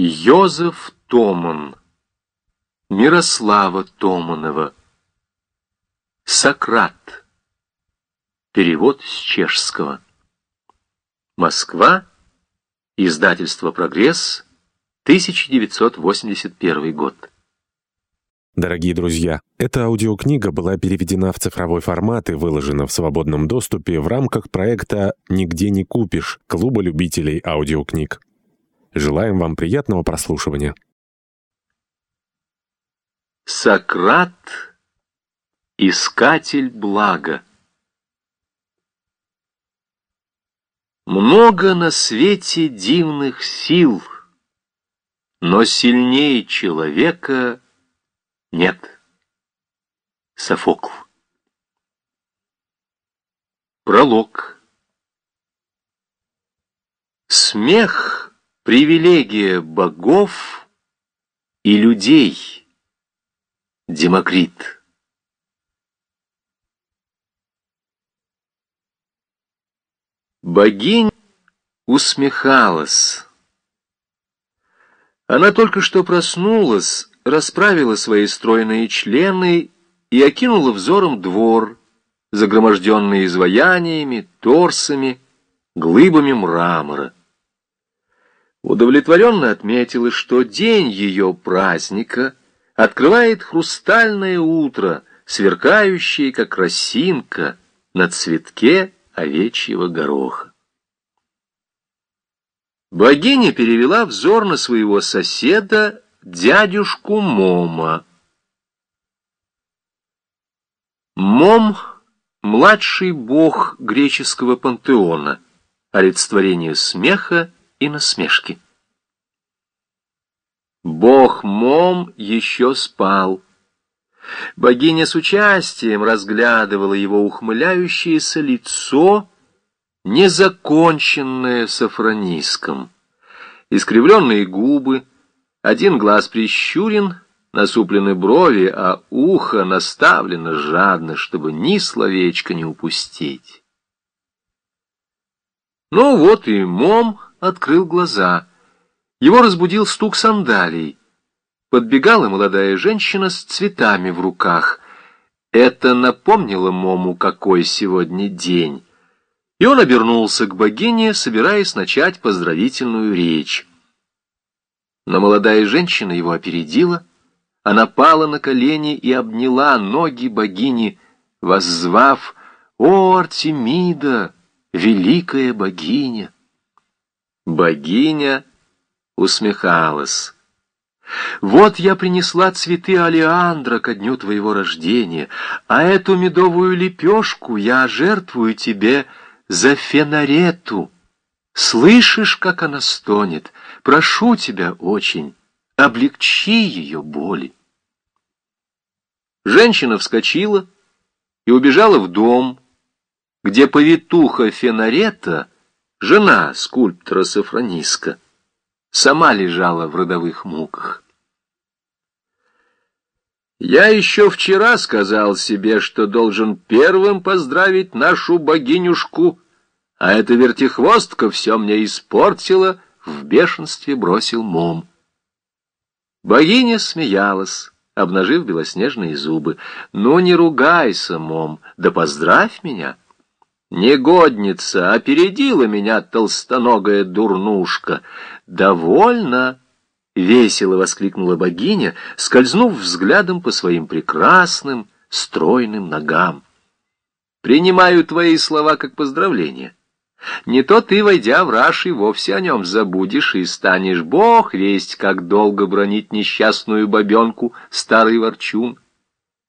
Йозеф Томан, Мирослава Томанова, Сократ. Перевод с чешского. Москва. Издательство «Прогресс», 1981 год. Дорогие друзья, эта аудиокнига была переведена в цифровой формат и выложена в свободном доступе в рамках проекта «Нигде не купишь» Клуба любителей аудиокниг. Желаем вам приятного прослушивания. Сократ — искатель блага. Много на свете дивных сил, но сильнее человека нет. Софокл. Пролог. Смех — Привилегия богов и людей. Демокрит. Богинь усмехалась. Она только что проснулась, расправила свои стройные члены и окинула взором двор, загроможденный изваяниями, торсами, глыбами мрамора удовлетворенно отметила, что день ее праздника открывает хрустальное утро, сверкающее, как росинка, на цветке овечьего гороха. Богиня перевела взор на своего соседа, дядюшку Мома. Мом — младший бог греческого пантеона, олицетворение смеха и насмешки. Бог Мом еще спал. Богиня с участием разглядывала его ухмыляющееся лицо, незаконченное сафрониском. Искривленные губы, один глаз прищурен, насуплены брови, а ухо наставлено жадно, чтобы ни словечко не упустить. Ну вот и Мом открыл глаза. Его разбудил стук сандалий. Подбегала молодая женщина с цветами в руках. Это напомнило Мому, какой сегодня день. И он обернулся к богине, собираясь начать поздравительную речь. Но молодая женщина его опередила. Она пала на колени и обняла ноги богини, воззвав «О, Артемида, великая богиня!» Богиня усмехалась. «Вот я принесла цветы Алиандра ко дню твоего рождения, а эту медовую лепешку я жертвую тебе за фенарету. Слышишь, как она стонет? Прошу тебя очень, облегчи ее боли». Женщина вскочила и убежала в дом, где повитуха Фенарета — жена скульптора Сафрониска, сама лежала в родовых муках. Я еще вчера сказал себе, что должен первым поздравить нашу богинюшку, а эта вертихвостка все мне испортила, в бешенстве бросил мом. Богиня смеялась, обнажив белоснежные зубы. «Ну, не ругайся, мом, да поздравь меня!» Негодница, опередила меня толстоногая дурнушка. Довольно! Весело воскликнула богиня, скользнув взглядом по своим прекрасным, стройным ногам. Принимаю твои слова как поздравление. Не то ты, войдя в раш, и вовсе о нем забудешь и станешь бог весть, как долго бронить несчастную бабенку, старый ворчун.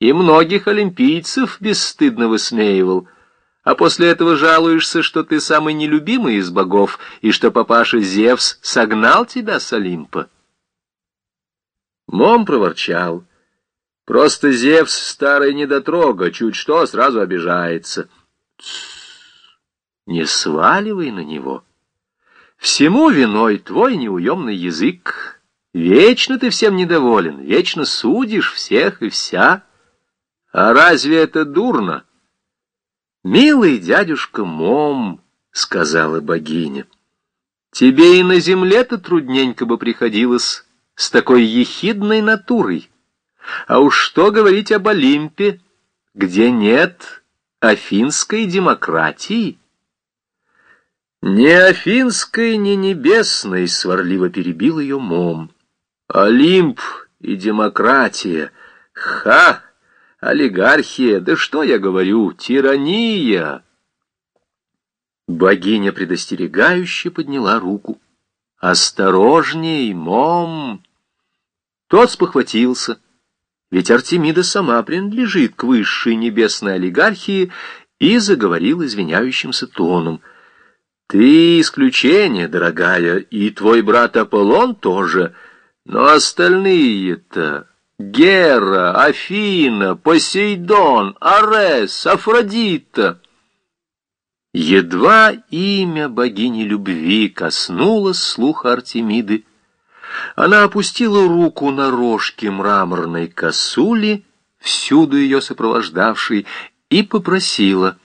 И многих олимпийцев бесстыдно высмеивал — а после этого жалуешься, что ты самый нелюбимый из богов, и что папаша Зевс согнал тебя с Олимпа. Мом проворчал. Просто Зевс старый недотрога, чуть что сразу обижается. Не сваливай на него. Всему виной твой неуемный язык. Вечно ты всем недоволен, вечно судишь всех и вся. А разве это дурно? «Милый дядюшка Мом», — сказала богиня, Тебе и на земле-то трудненько бы приходилось с такой ехидной натурой. А уж что говорить об Олимпе, где нет афинской демократии? Ни афинской, ни небесной, сварливо перебил ее мом. Олимп и демократия, ха, олигархия, да что я говорю, тирания. Богиня предостерегающе подняла руку. «Осторожней, мом!» Тот спохватился, ведь Артемида сама принадлежит к высшей небесной олигархии и заговорил извиняющимся тоном. «Ты исключение, дорогая, и твой брат Аполлон тоже, но остальные-то...» Гера, Афина, Посейдон, Арес, Афродита. Едва имя богини любви коснулось слуха Артемиды, она опустила руку на рожки мраморной косули, всюду ее сопровождавшей, и попросила,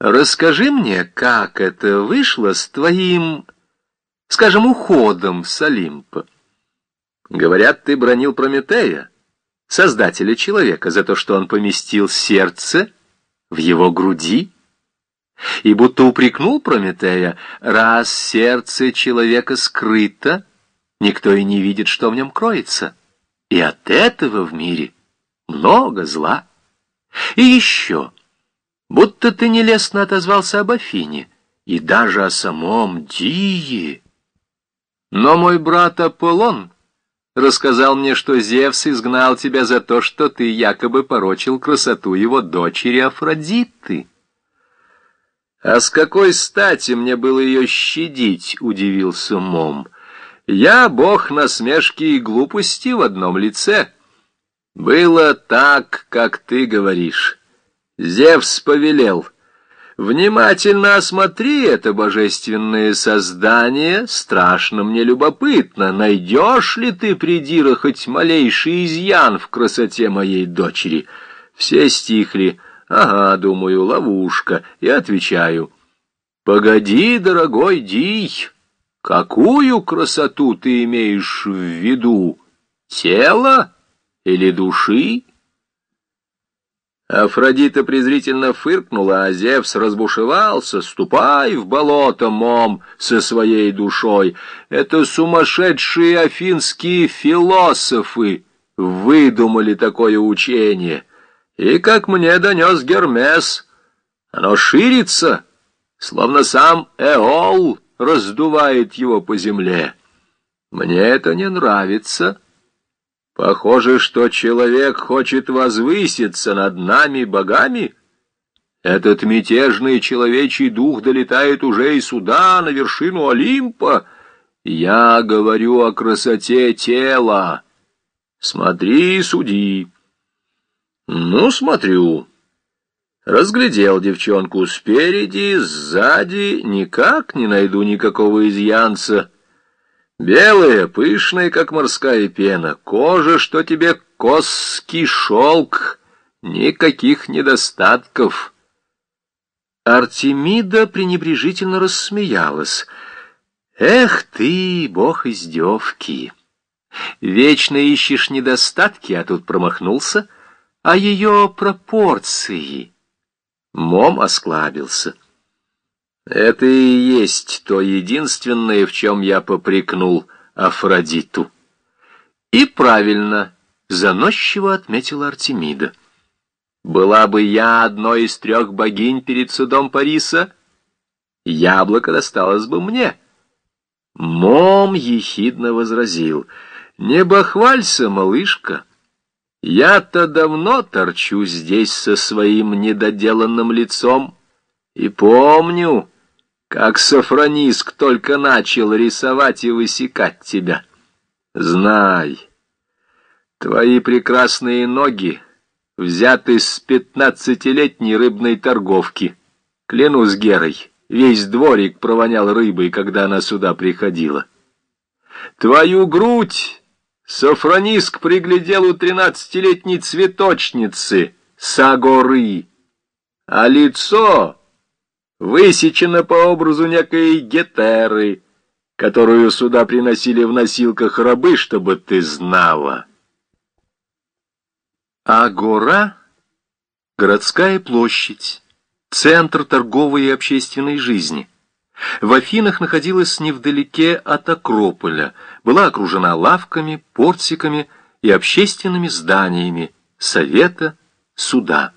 «Расскажи мне, как это вышло с твоим, скажем, уходом с Олимпа. Говорят, ты бронил Прометея, создателя человека, за то, что он поместил сердце в его груди» и будто упрекнул Прометея, раз сердце человека скрыто, никто и не видит, что в нем кроется. И от этого в мире много зла. И еще, будто ты нелестно отозвался об Афине и даже о самом Дии. Но мой брат Аполлон рассказал мне, что Зевс изгнал тебя за то, что ты якобы порочил красоту его дочери Афродиты. «А с какой стати мне было ее щадить?» — удивился Мом. «Я бог насмешки и глупости в одном лице. Было так, как ты говоришь. Зевс повелел. Внимательно осмотри это божественное создание, страшно мне любопытно, найдешь ли ты, придира, хоть малейший изъян в красоте моей дочери?» Все стихли. Ага, думаю, ловушка. И отвечаю. Погоди, дорогой Дий, какую красоту ты имеешь в виду? Тело или души? Афродита презрительно фыркнула, а Зевс разбушевался. «Ступай в болото, мом, со своей душой! Это сумасшедшие афинские философы выдумали такое учение!» И, как мне донес Гермес, оно ширится, словно сам Эол раздувает его по земле. Мне это не нравится. Похоже, что человек хочет возвыситься над нами, богами. Этот мятежный человечий дух долетает уже и сюда, на вершину Олимпа. Я говорю о красоте тела. Смотри и суди. Ну, смотрю. Разглядел девчонку спереди, сзади, никак не найду никакого изъянца. Белая, пышная, как морская пена, кожа, что тебе коский шелк, никаких недостатков. Артемида пренебрежительно рассмеялась. «Эх ты, бог издевки! Вечно ищешь недостатки, а тут промахнулся» а ее пропорции. Мом осклабился. Это и есть то единственное, в чем я попрекнул Афродиту. И правильно, заносчиво отметила Артемида. Была бы я одной из трех богинь перед судом Париса, яблоко досталось бы мне. Мом ехидно возразил, не бахвалься, малышка. Я-то давно торчу здесь со своим недоделанным лицом и помню, как Сафрониск только начал рисовать и высекать тебя. Знай, твои прекрасные ноги взяты с пятнадцатилетней рыбной торговки. Клянусь Герой, весь дворик провонял рыбой, когда она сюда приходила. Твою грудь Софрониск приглядел у тринадцатилетней цветочницы Сагоры, а лицо высечена по образу некой гетеры, которую сюда приносили в носилках рабы, чтобы ты знала. Агора — городская площадь, центр торговой и общественной жизни. В Афинах находилась невдалеке от Акрополя, была окружена лавками, портиками и общественными зданиями, совета, суда.